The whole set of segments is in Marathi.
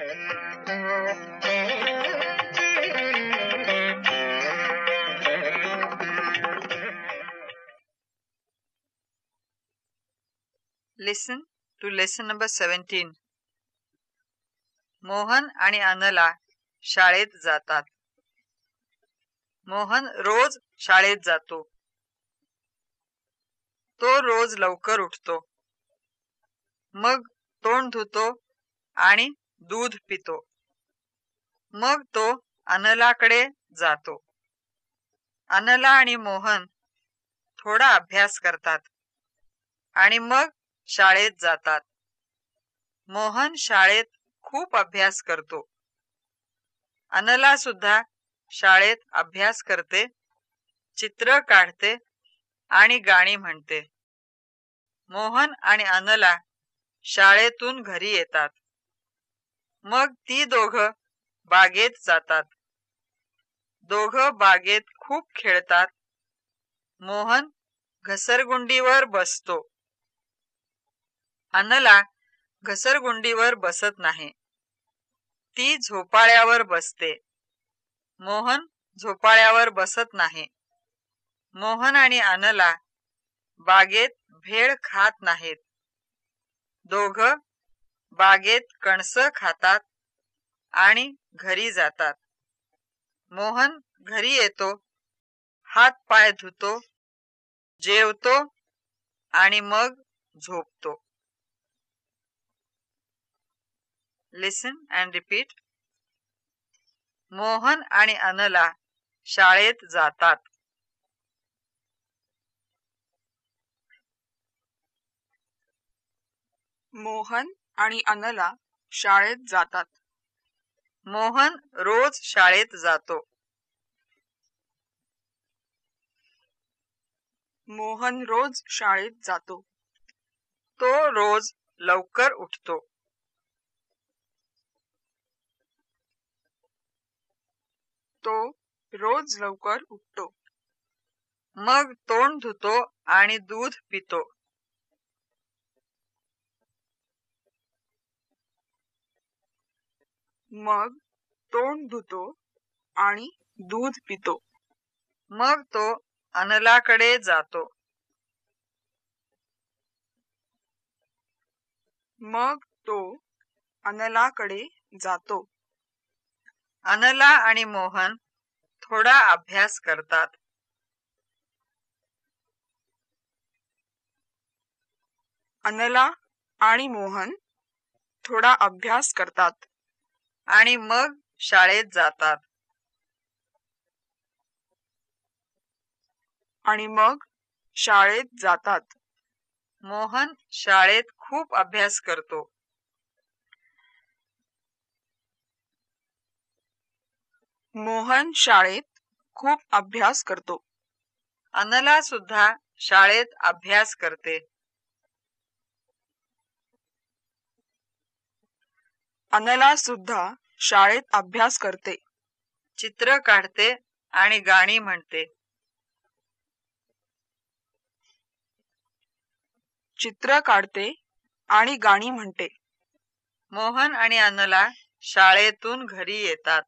Listen to lesson number seventeen Mohan आणि अनला शाळेत जातात. मोहन रोज शाळेत जातो. तो रोज लवकर उठतो. मग तोंड धुतो आणि दूध पितो. मग तो अनलाकडे जातो. अनला आणि मोहन थोडा अभ्यास करतात आणि मग शाळेत जातात. मोहन शाळेत खूप अभ्यास करतो. अनला सुद्धा शाळेत अभ्यास करते चित्र काढते आणि गाणी म्हणते. मोहन आणि अनला शाळेतून घरी येतात. मग ती दोघ बागेत जातात. दोघ बागेत खूप खेळतात. मोहन घसरगुंडीवर बसतो. अनला घसरगुंडीवर बसत नाही. ती झोपाळ्यावर बसते. मोहन झोपाळ्यावर बसत नाही. मोहन आणि अनला बागेत भेळ खात नाहीत. दोघ बागेत कणस खातात आणि घरी जातात. मोहन घरी येतो हात पाय धुतो जेवतो आणि मग झोपतो. लिसन अँड रिपीट मोहन आणि अनला शाळेत जातात. मोहन आणि अनला शाळेत जातात. मोहन रोज शाळेत जातो. मोहन रोज शाळेत जातो. तो रोज लवकर उठतो. तो रोज लवकर उठतो. मग तोंड धुतो आणि दूध पितो. मग तोंड धुतो आणि दूध पितो. मग तो अनलाकडे जातो. मग तो अनलाकडे जातो. अनला आणि मोहन थोडा अभ्यास करतात. अनला आणि मोहन थोडा अभ्यास करतात. आणि मग शाळेत जातात. आणि मग शाळेत जातात. मोहन शाळेत खूप अभ्यास करतो. मोहन शाळेत खूप अभ्यास करतो. अनला सुद्धा शाळेत अभ्यास करते. अनला सुद्धा शाळेत अभ्यास करते. चित्र काढते आणि गाणी म्हणते. चित्र काढते आणि गाणी म्हणते. मोहन आणि अनला शाळेतून घरी येतात.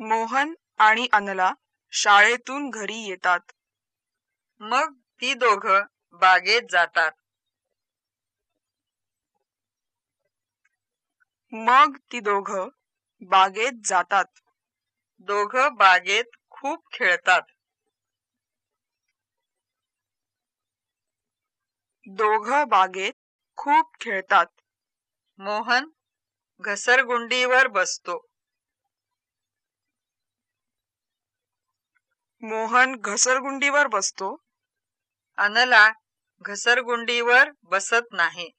मोहन आणि अनला शाळेतून घरी येतात. मग ती दोघ बागेत जातात. मग ती दोघ बागेत जातात. दोघ बागेत खूप खेळतात. दोघ बागेत खूप खेळतात. मोहन घसरगुंडीवर बसतो. मोहन घसरगुंडीवर बसतो. अनला घसरगुंडीवर बसत नाही.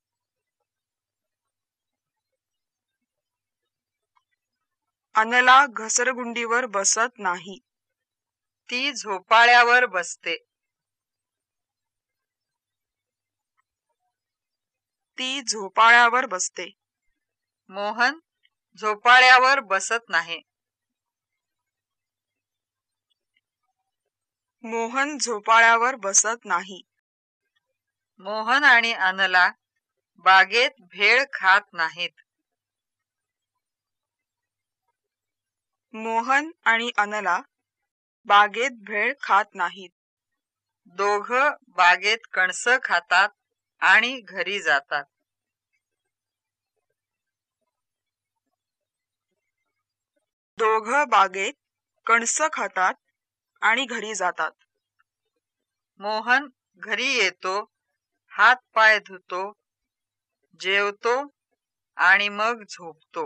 अनला घसरगुंडीवर बसत नाही. ती झोपाळ्यावर बसते. ती झोपाळ्यावर बसते. मोहन झोपाळ्यावर बसत नाही. मोहन झोपाळ्यावर बसत नाही. मोहन आणि अनला बागेत भेळ खात नाहीत. मोहन आणि अनला बागेत भेळ खात नाहीत. दोघ बागेत कणस खातात आणि घरी जातात. दोघ बागेत कणस खातात आणि घरी जातात. मोहन घरी येतो हात पाय धुतो जेवतो आणि मग झोपतो.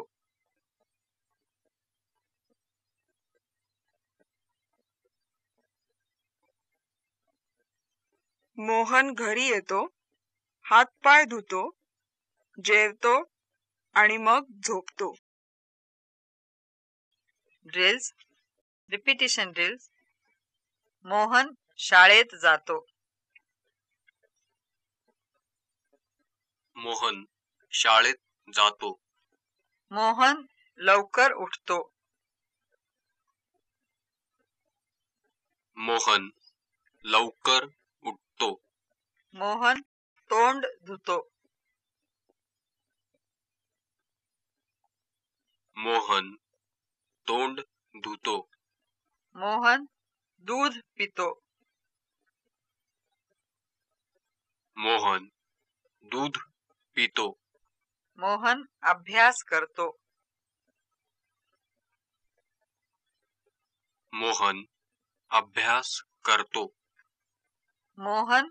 मोहन घरी येतो हात पाय धुतो जेवतो आणि मग झोपतो. ड्रिल्स रिपिटेशन ड्रिल्स मोहन शाळेत जातो. मोहन शाळेत जातो. मोहन लवकर उठतो. मोहन लवकर उठतो. मोहन तोंड धुतो. मोहन तोंड धुतो. मोहन दूध पितो. मोहन दूध पितो। मोहन अभ्यास करतो। मोहन अभ्यास करतो। मोहन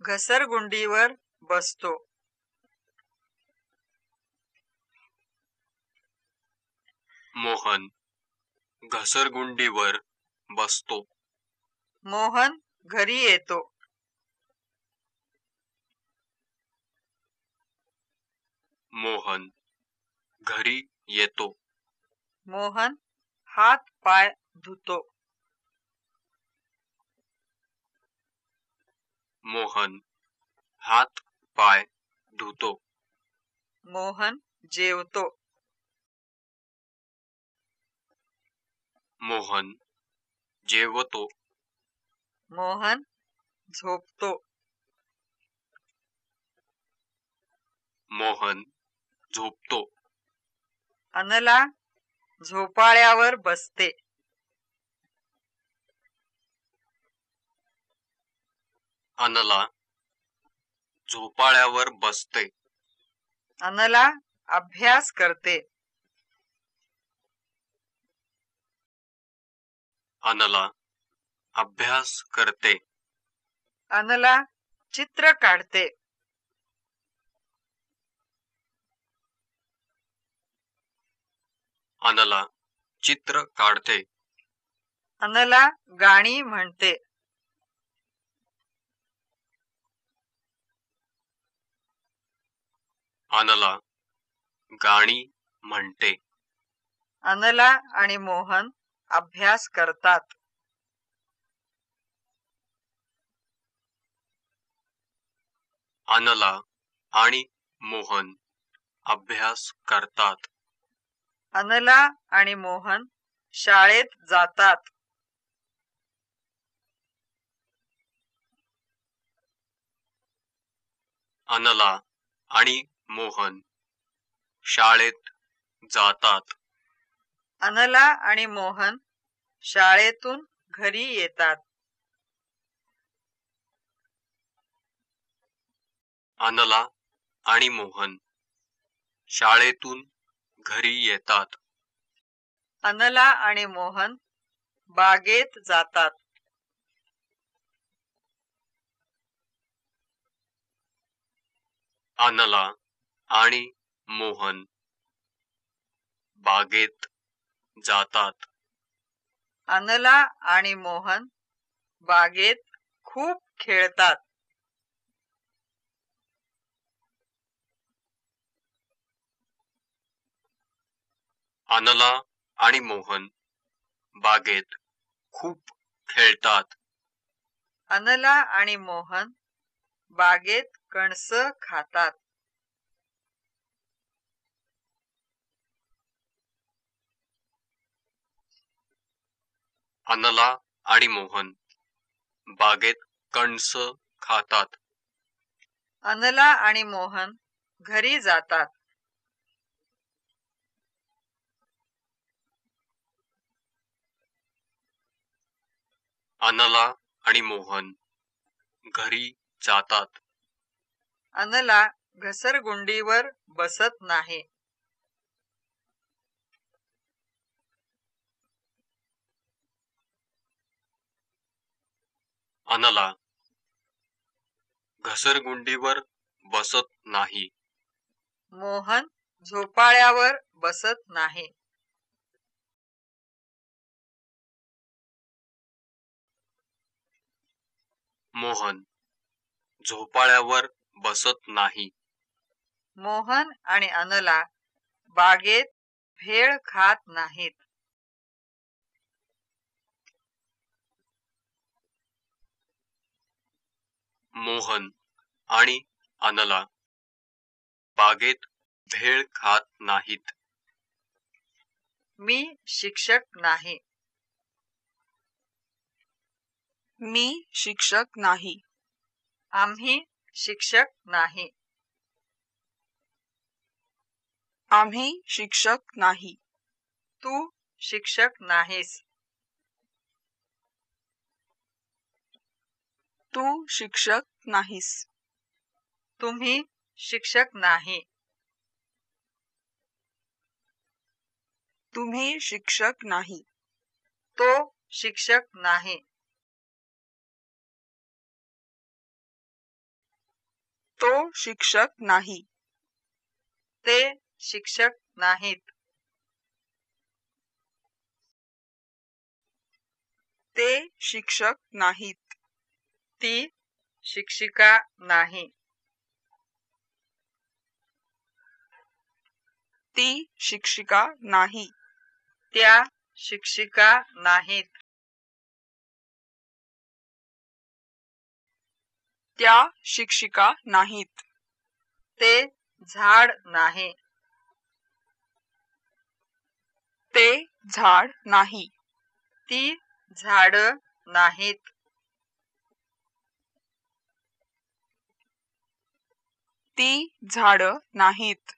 घसरगुंडीवर बसतो। मोहन घसरगुंडीवर बसतो। मोहन घरी येतो। मोहन। घरी येतो मोहन हात पाय धुतो। मोहन हात पाय धुतो। मोहन जेवतो। मोहन जेवतो। मोहन झोपतो। मोहन झोपतो. अनला झोपाळ्यावर बसते. अनला झोपाळ्यावर बसते. अनला अभ्यास करते. अनला अभ्यास करते. अनला चित्र काढते. अनला चित्र काढते. अनला गाणी म्हणते. अनला गाणी म्हणते. अनला आणि मोहन अभ्यास करतात. अनला आणि मोहन अभ्यास करतात. अनला आणि मोहन शाळेत जातात. अनला आणि मोहन शाळेत जातात. अनला आणि मोहन शाळेतून घरी येतात. अनला आणि मोहन शाळेतून घरी येतात. अनला आणि मोहन बागेत जातात. अनला आणि मोहन बागेत जातात. अनला आणि मोहन बागेत खूप खेळतात. अनला आणि मोहन बागेत खूप खेळतात. अनला आणि मोहन बागेत कणस खातात. अनला आणि मोहन बागेत कणस खातात. अनला आणि मोहन घरी जातात. अनला आणि मोहन घरी जातात. अनला घसरगुंडीवर बसत नाही. अनला घसरगुंडीवर बसत नाही. मोहन झोपाळ्यावर बसत नाही. मोहन. झोपाळ्यावर बसत नाही. मोहन आणि अनला बागेत भेळ खात नाहीत. मोहन आणि अनला बागेत भेळ खात नाहीत. मी शिक्षक नाही. मी शिक्षक नाही. आम्ही शिक्षक नाही. आम्ही शिक्षक नाही. तू शिक्षक नाहीस. तू शिक्षक नाहीस. तुम्ही शिक्षक नाही. तुम्ही शिक्षक नाही. तो शिक्षक नाही. तो शिक्षक नाही. ते शिक्षक नाहीत. ते शिक्षक नाहीत. ती शिक्षिका नाही. ती शिक्षिका नाही. त्या शिक्षिका नाहीत. त्या शिक्षिका नाहीत. ते झाड नाही. ते झाड नाही. ती झाड नाहीत. ती झाड नाहीत.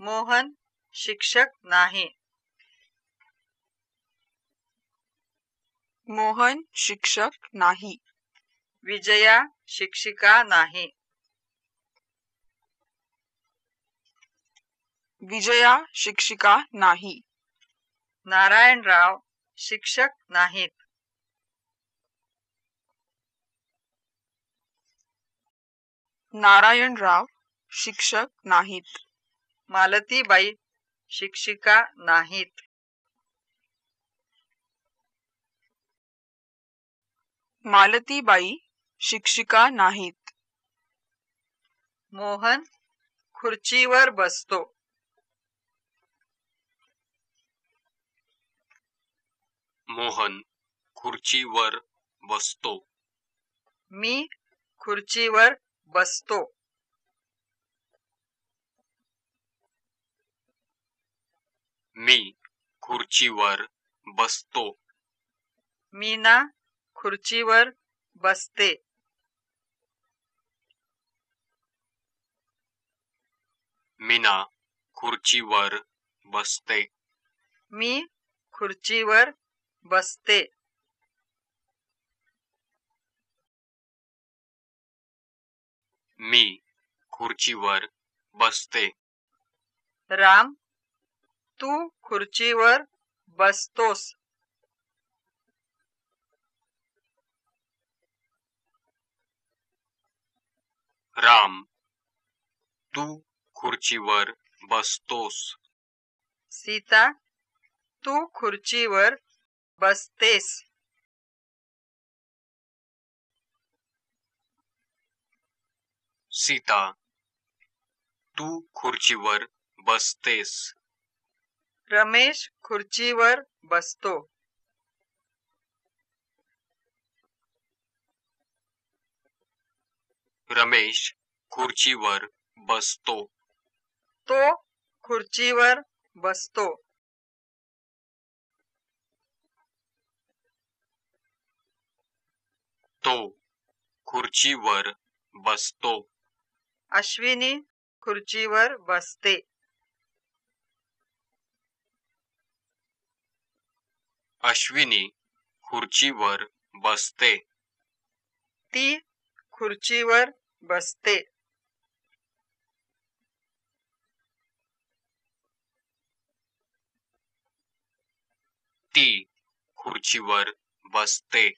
मोहन शिक्षक नाही. मोहन शिक्षक नाही. विजया शिक्षिका नाही. विजया शिक्षिका नाही. नारायणराव शिक्षक नाहीत. नारायणराव शिक्षक नाहीत. मालतीबाई शिक्षिका नाहीत. मालतीबाई शिक्षिका नाहीत. मोहन खुर्चीवर बसतो. मोहन खुर्चीवर बसतो. मी खुर्चीवर बसतो. मी खुर्चीवर बसतो. मीना खुर्चीवर बसते. मीना खुर्चीवर बसते. मी खुर्चीवर बसते. मी खुर्चीवर बसते. राम तू खुर्चीवर बसतोस. राम तू खुर्चीवर बसतोस. सीता तू खुर्चीवर बसतेस. सीता तू खुर्चीवर बसतेस. रमेश खुर्चीवर बसतो. रमेश खुर्चीवर बसतो. तो खुर्चीवर बसतो. तो खुर्चीवर बसतो. अश्विनी खुर्चीवर बसते. अश्विनी खुर्चीवर बसते. ती खुर्चीवर बसते. ती खुर्चीवर बसते.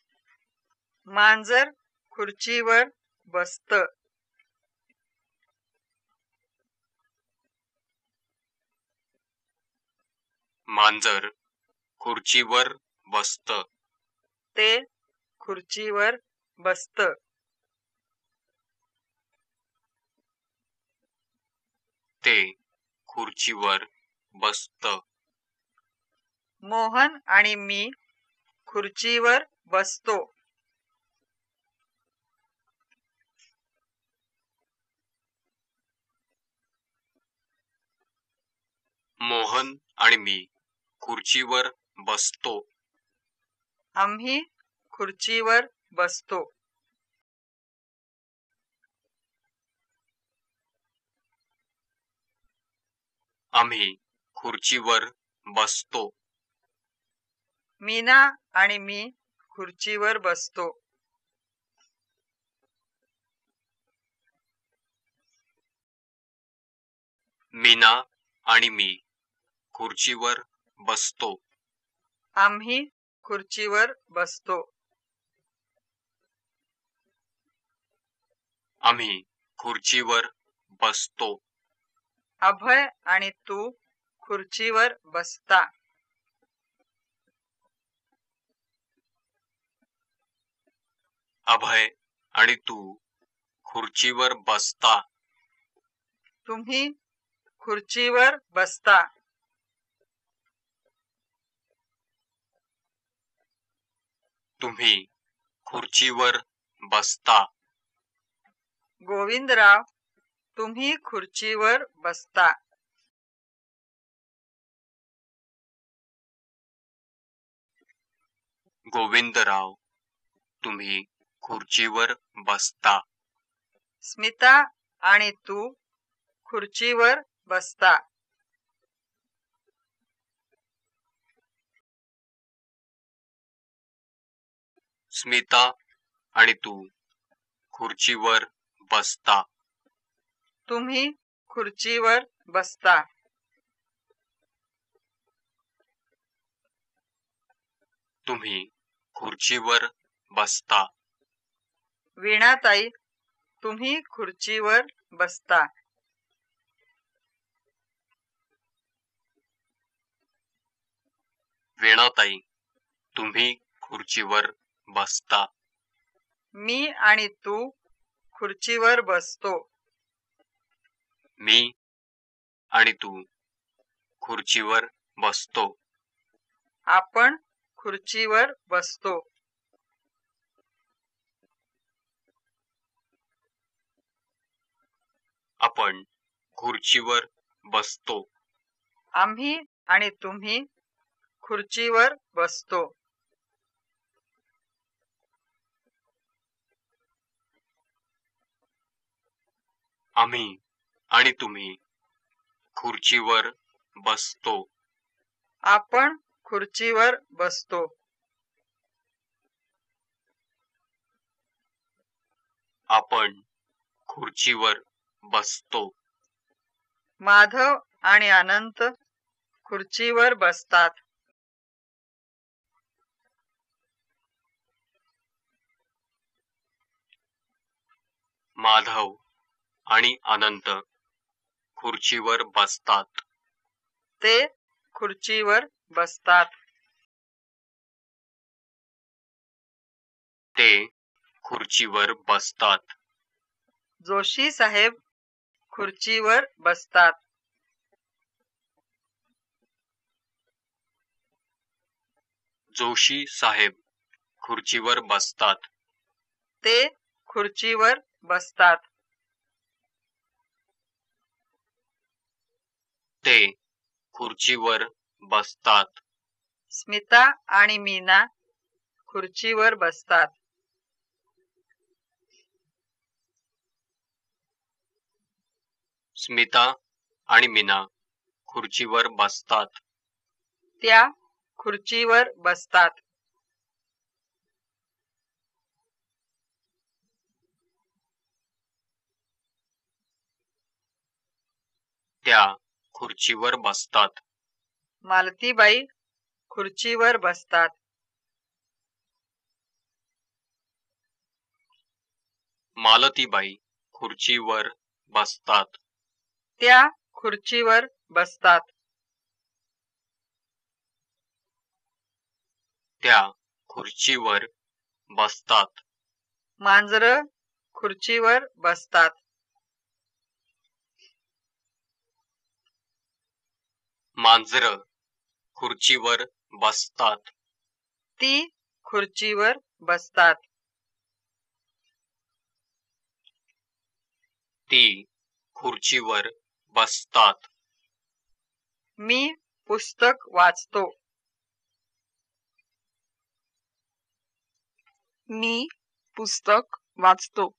मांजर खुर्चीवर बसत. मांजर खुर्चीवर बसत. ते खुर्चीवर बसत. ते खुर्चीवर बसत. मोहन आणि मी खुर्चीवर बसतो. मोहन आणि मी खुर्चीवर बसतो. आम्ही खुर्चीवर बसतो. आम्ही खुर्चीवर बसतो. मीना आणि मी खुर्चीवर बसतो. मीना आणि मी खुर्चीवर बसतो. आम्ही खुर्चीवर बसतो. आम्ही खुर्चीवर बसतो. अभय आणि तू खुर्चीवर बसता. अभय आणि तू खुर्चीवर बसता. तुम्ही खुर्चीवर बसता. तुम्ही खुर्चीवर बसता. गोविंदराव तुम्ही खुर्चीवर बसता. गोविंदराव तुम्ही खुर्चीवर बसता. स्मिता आणि तू खुर्चीवर बसता. स्मिता आणि तू खुर्चीवर बसता. तुम्ही खुर्चीवर बसता. तुम्ही खुर्चीवर बसता. वीणाताई तुम्ही खुर्चीवर बसता. वेणाताई तुम्ही खुर्चीवर बसता. मी आणि तू खुर्चीवर बसतो. मी आणि तू खुर्चीवर बसतो. आपण खुर्चीवर बसतो. आपण खुर्चीवर बसतो. आम्ही आणि तुम्ही खुर्चीवर बसतो. आम्ही आणि तुम्ही खुर्चीवर बसतो. आपण खुर्चीवर बसतो. आपण खुर्चीवर बसतो. माधव आणि अनंत खुर्चीवर बसतात. माधव आणि अनंत खुर्चीवर बसतात. ते खुर्चीवर बसतात. ते खुर्चीवर बसतात. जोशी साहेब खुर्चीवर बसतात. जोशी साहेब खुर्चीवर बसतात. ते खुर्चीवर बसतात. ते खुर्चीवर बसतात. स्मिता आणि मीना खुर्चीवर बसतात. स्मिता आणि मीना खुर्चीवर बसतात. त्या खुर्चीवर बसतात. त्या खुर्चीवर बसतात. मालतीबाई खुर्चीवर बसतात. मालतीबाई खुर्चीवर बसतात. त्या खुर्चीवर बसतात. त्या खुर्चीवर बसतात. मांजर खुर्चीवर बसतात. मांजर खुर्चीवर बसतात. ती खुर्चीवर बसतात. ती खुर्चीवर बसतात. मी पुस्तक वाचतो. मी पुस्तक वाचतो.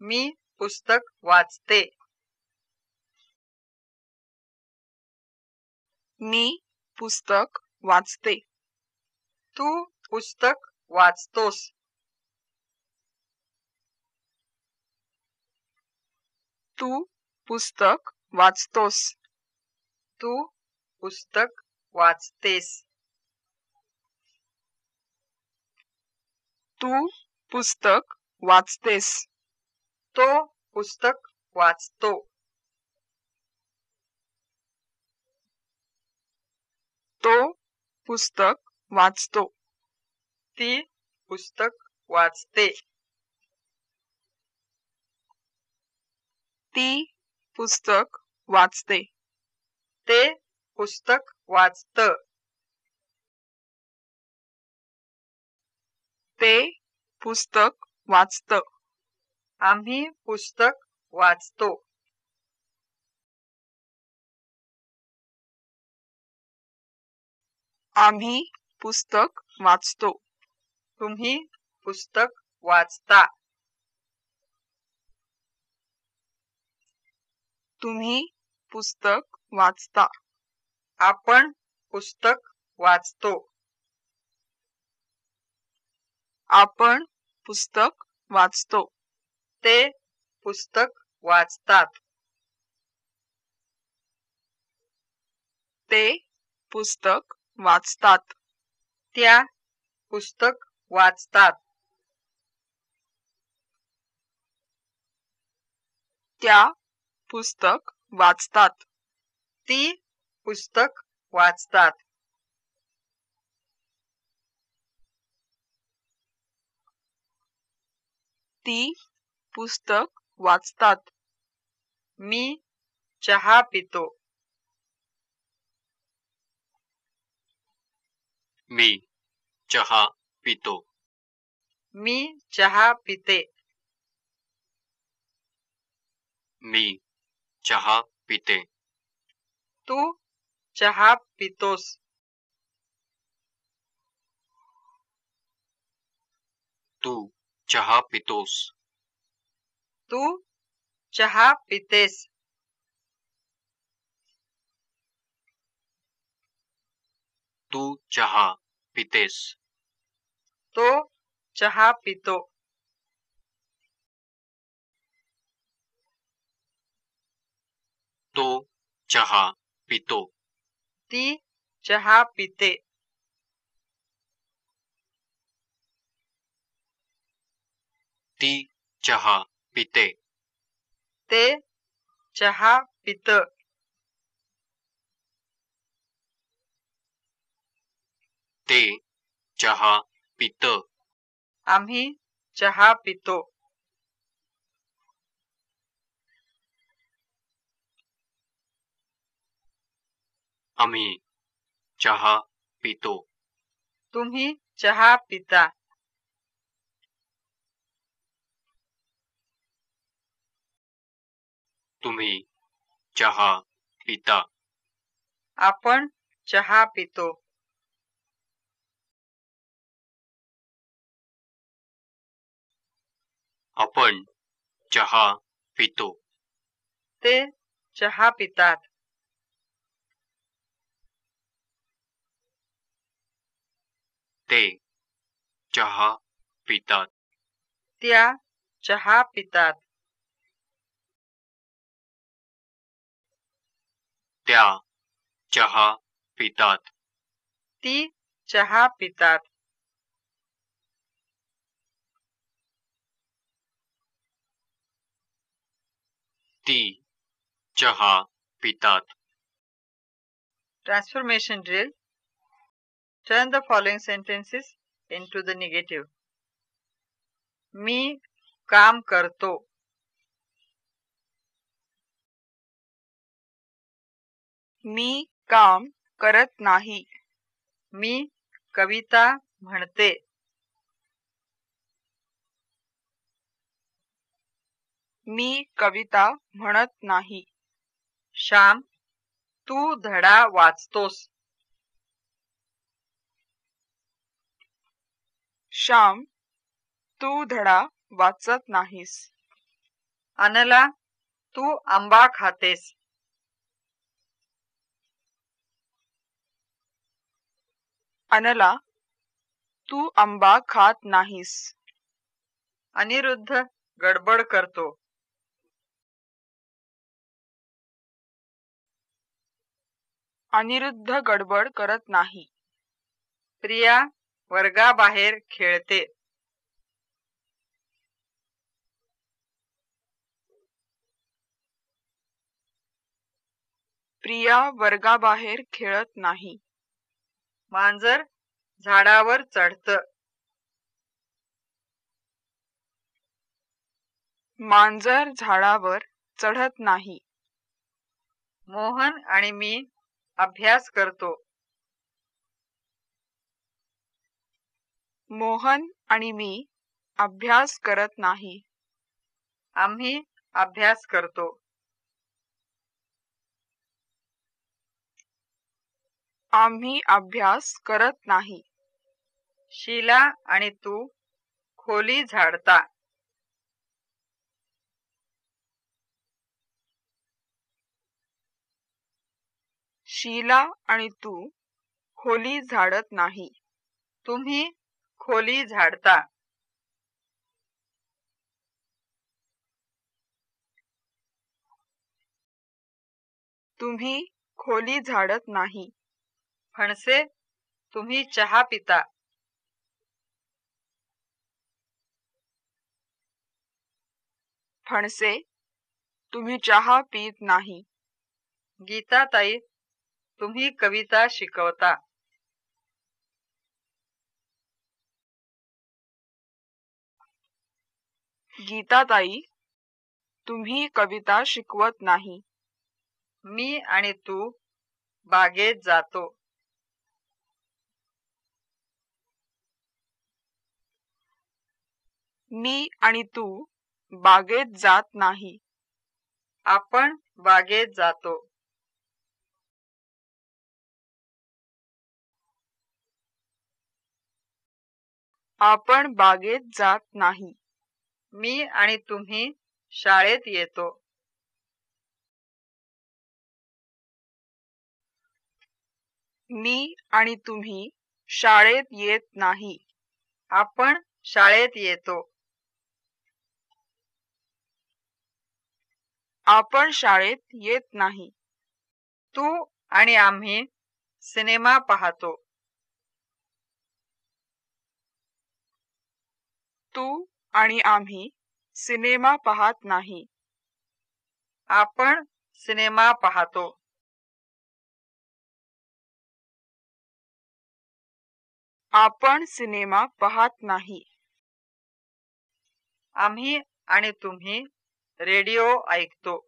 मी पुस्तक वाचते. मी पुस्तक वाचते. तू पुस्तक वाचतोस. तू पुस्तक वाचतोस. तू पुस्तक वाचतेस. तू पुस्तक वाचतेस. तो पुस्तक वाचतो. तो पुस्तक वाचतो. ती पुस्तक वाचते. ती पुस्तक वाचते. ते पुस्तक वाचत. ते पुस्तक वाचत. आम्ही पुस्तक वाचतो. आम्ही पुस्तक वाचतो. तुम्ही पुस्तक वाचता. तुम्ही पुस्तक वाचता. आपण पुस्तक वाचतो. आपण पुस्तक वाचतो. ते पुस्तक वाचतात. ते पुस्तक वाचतात. त्या पुस्तक वाचतात. त्या पुस्तक वाचतात. ती पुस्तक वाचतात. ती पुस्तक वाचतात. मी चहा पितो. मी चहा पितो. मी चहा पिते. मी चहा पिते. तू चहा पितोस. तू चहा पितोस. तू चहा पितेस. तू चहा पितेस. तो चहा पितो. तो चहा पितो ती चहा पिते ती चहा पिते ते चहा पित ते चहा पित आम्ही चहा पितो आम्ही चहा पितो. तुम्ही चहा पिता. तुम्ही चहा पिता. आपण चहा पितो. आपण चहा पितो. ते चहा पितात. ते चहा पितात त्या चहा पितात त्या चहा पितात ती चहा पितात ती चहा पितात Transformation drill. Turn the following sentences into the negative. मी काम करतो. मी काम करत नाही. मी कविता म्हणते. मी कविता म्हणत नाही. श्याम तू धडा वाचतोस. श्याम तू धडा वाचत नाहीस. अनला तू आंबा खातेस. अनला तू आंबा खात नाहीस. अनिरुद्ध गडबड करतो. अनिरुद्ध गडबड करत नाही. प्रिया वर्गाबाहेर खेळते. प्रिया वर्गाबाहेर खेळत नाही. मांजर झाडावर चढत. मांजर झाडावर चढत नाही. मोहन आणि मी अभ्यास करतो. मोहन आणि मी अभ्यास करत नाही. आम्ही अभ्यास करतो. आम्ही अभ्यास करत नाही. शीला आणि तू खोली झाडता. शीला आणि तू खोली झाडत नाही. तुम्ही खोली झाडता. तुम्ही खोली झाडत नाही. फणसे तुम्ही चहा पिता. फणसे तुम्ही चहा पीत नाही. गीताताई तुम्ही कविता शिकवता. गीताताई तुम्ही कविता शिकवत नाही. मी आणि तू बागेत जातो. मी आणि तू बागेत जात नाही. आपण बागेत जातो. आपण बागेत जात नाही. मी आणि तुम्ही शाळेत येतो. मी आणि तुम्ही शाळेत येत नाही. आपण शाळेत येतो. आपण शाळेत येत नाही. तू आणि आम्ही सिनेमा पाहतो. तू आणि आम्ही सिनेमा पाहत नाही. आपण सिनेमा पाहतो. आपण सिनेमा पाहत नाही. आम्ही आणि तुम्ही रेडिओ ऐकतो.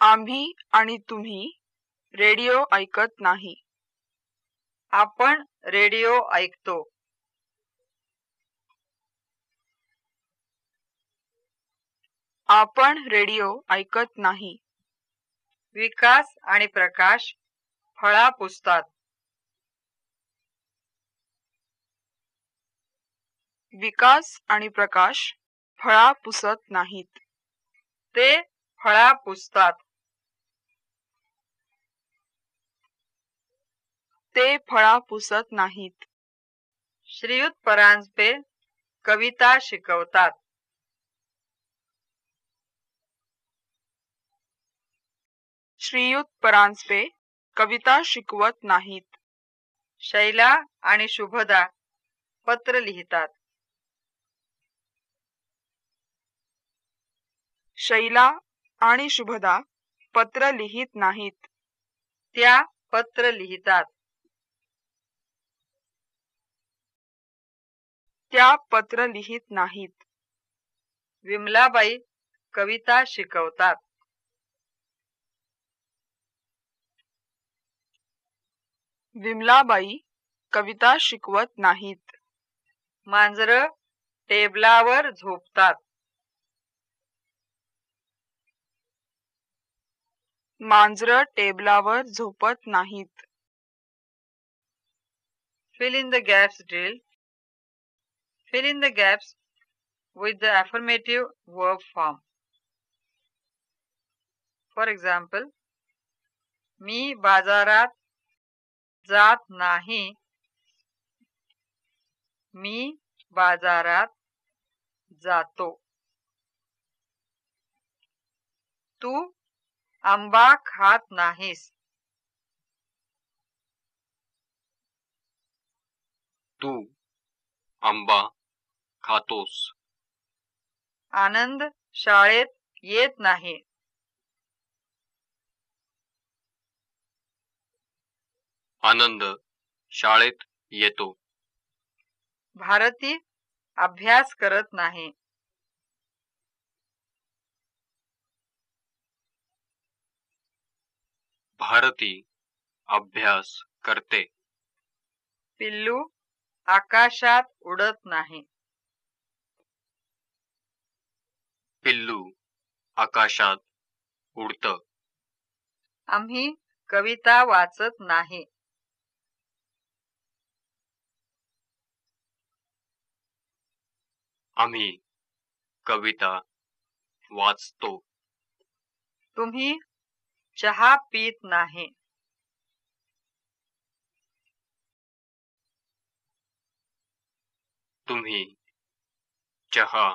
आम्ही आणि तुम्ही रेडिओ ऐकत नाही. आपण रेडिओ ऐकतो. आपण रेडिओ ऐकत नाही. विकास आणि प्रकाश फळा पुसतात. विकास आणि प्रकाश फळा पुसत नाहीत. ते फळा पुसतात. ते फळा पुसत नाहीत. श्रीयुत परांजपे कविता शिकवतात. श्रीयुत परांजपे कविता शिकवत नाहीत. शैला आणि शुभदा पत्र लिहितात. शैला आणि शुभदा पत्र लिहित नाहीत. त्या पत्र लिहितात. त्या पत्र लिहित नाहीत. विमलाबाई कविता शिकवतात. विमलाबाई कविता शिकवत नाहीत. मांजर टेबलावर झोपतात. मांजर टेबलावर झोपत नाहीत. Fill in the gaps drill fill in the gaps with the affirmative verb form for example मी बाजारात जात नाही मी बाजारात जातो तू आंबा खात नाहीस तू आंबा खातोस. आनंद शाळेत येत नाही. आनंद शाळेत येतो. भारती अभ्यास करत नाही. भारती अभ्यास करते. पिल्लू आकाशात उडत नाही. पिल्लू आकाशात उडत. आम्ही कविता वाचत नाही. आम्ही कविता वाचतो. तुम्ही चहा पीत नाही. तुम्ही चहा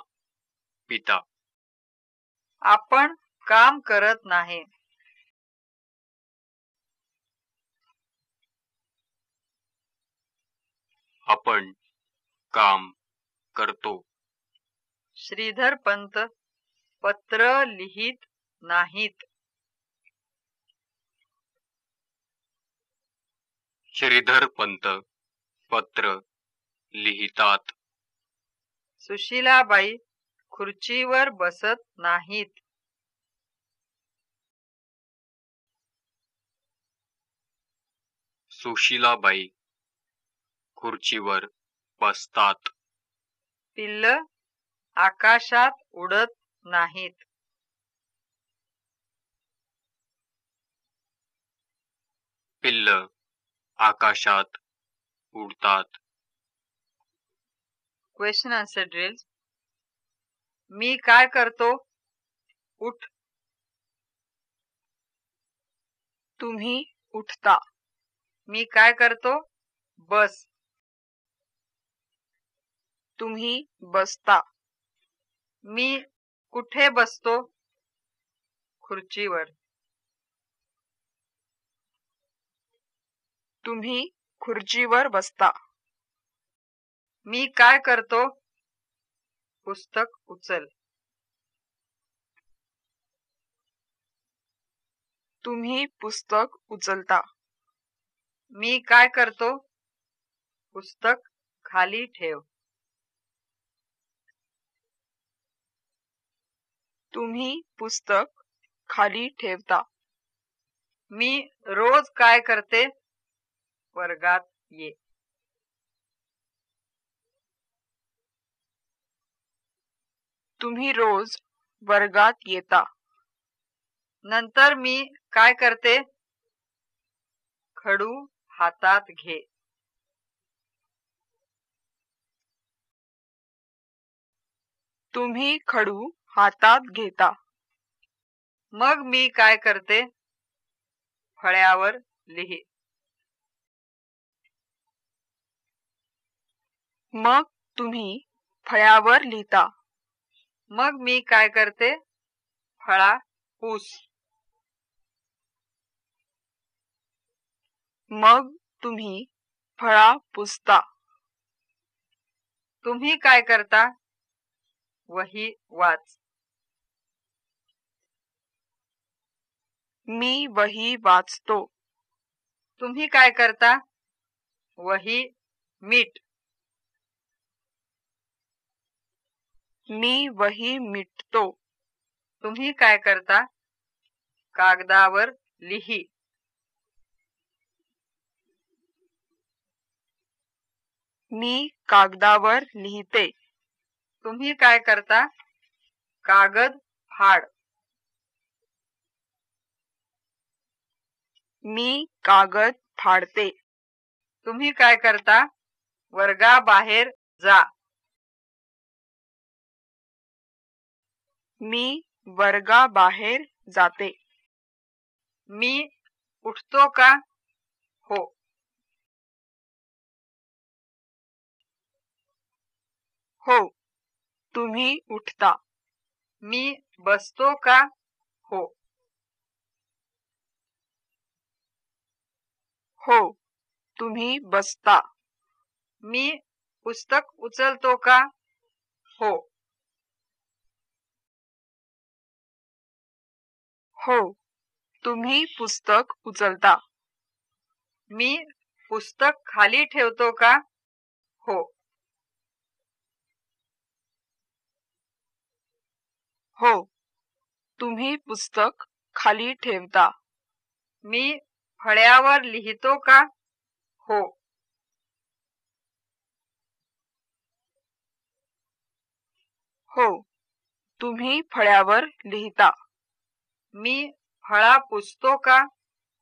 पिता. आपण काम करत नाही. आपण काम करतो. श्रीधर पंत पत्र लिहित नाहीत. श्रीधर पंत पत्र लिहितात. सुशीलाबाई खुर्चीवर बसत नाहीत. सुशीलाबाई खुर्चीवर बसतात. पिल्ल आकाशात उडत नाहीत. पिल्ल आकाशात उडतात. क्वेश्चन आन्सर ड्रिल्स मी काय करतो? उठ. तुम्ही उठता. मी काय करतो? बस. तुम्ही बसता. मी कुठे बसतो? खुर्चीवर. तुम्ही खुर्चीवर बसता. मी काय करतो? पुस्तक उचल. तुम्ही पुस्तक उचलता. मी काय करतो? पुस्तक खाली ठेव. तुम्ही पुस्तक खाली ठेवता. मी रोज काय करते? वर्गात ये. तुम्ही रोज वर्गात येता. नंतर मी काय करते? खडू हातात घे. तुम्ही खडू हातात घेता. मग मी काय करते? फळ्यावर लिही. मग तुम्ही फळ्यावर लिहिता. मग मी काय करते? फळा ऊस. मग तुम्ही फळा पुसता. तुम्ही काय करता? वही वाच. मी वही वाचतो. तुम्ही काय करता? वही मीठ. मी वही मिटतो. तुम्ही काय करता? कागदावर लिही. मी कागदावर लिहिते. तुम्ही काय करता? कागद फाड. मी कागद फाडते. तुम्ही काय करता? वर्गाबाहेर जा. मी वर्गाबाहेर जाते. मी उठतो का? हो. हो. तुम्ही उठता. मी बसतो का? हो. हो. तुम्ही बसता. मी पुस्तक उचलतो का? हो. हो तुम्ही पुस्तक उचलता. मी पुस्तक खाली ठेवतो का? हो. हो तुम्ही पुस्तक खाली ठेवता. मी फळ्यावर लिहितो का? हो. हो तुम्ही फळ्यावर लिहिता. मी फळा पुसतो का?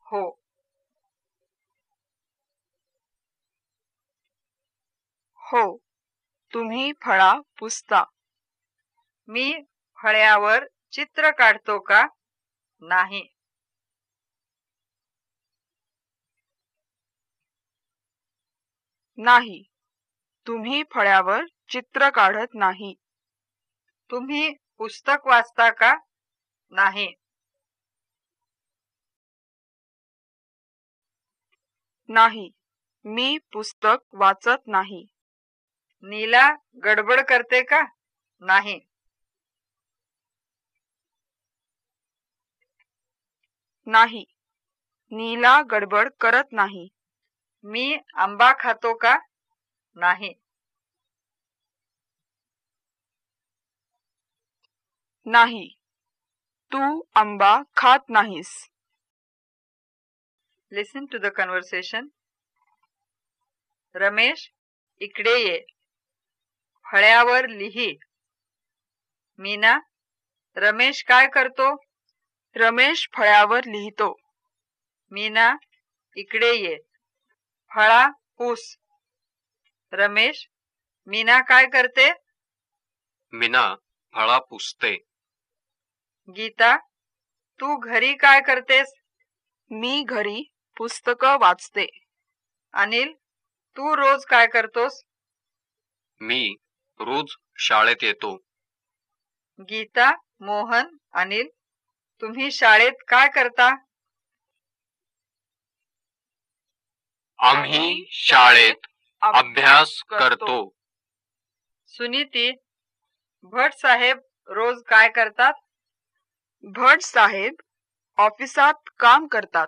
हो. हो तुम्ही फळा पुसता. मी फळ्यावर चित्र काढतो का? नाही. नाही तुम्ही फळ्यावर चित्र काढत नाही. तुम्ही पुस्तक वाचता का? नाही. नाही. मी पुस्तक वाचत नाही. नीला गडबड करते का? नाही. नाही. नीला गडबड करत नाही. मी आंबा खातो का? नाही. नाही. तू आंबा खात नाहीस. Listen to the conversation Ramesh इकडे ये. फळ्यावर लिही. मीना रमेश काय करतो? रमेश फळ्यावर लिहितो. मीना इकडे ये. फळा ऊस रमेश मीना काय करते? मीना फळा पुसते. गीता तू घरी काय करतेस? मी घरी पुस्तक वाचते. अनिल तू रोज काय करतोस? मी रोज शाळेत येतो. गीता मोहन अनिल तुम्ही शाळेत काय करता? आम्ही शाळेत अभ्यास करतो. सुनीती भट साहेब रोज काय करतात? भट साहेब ऑफिसात काम करतात.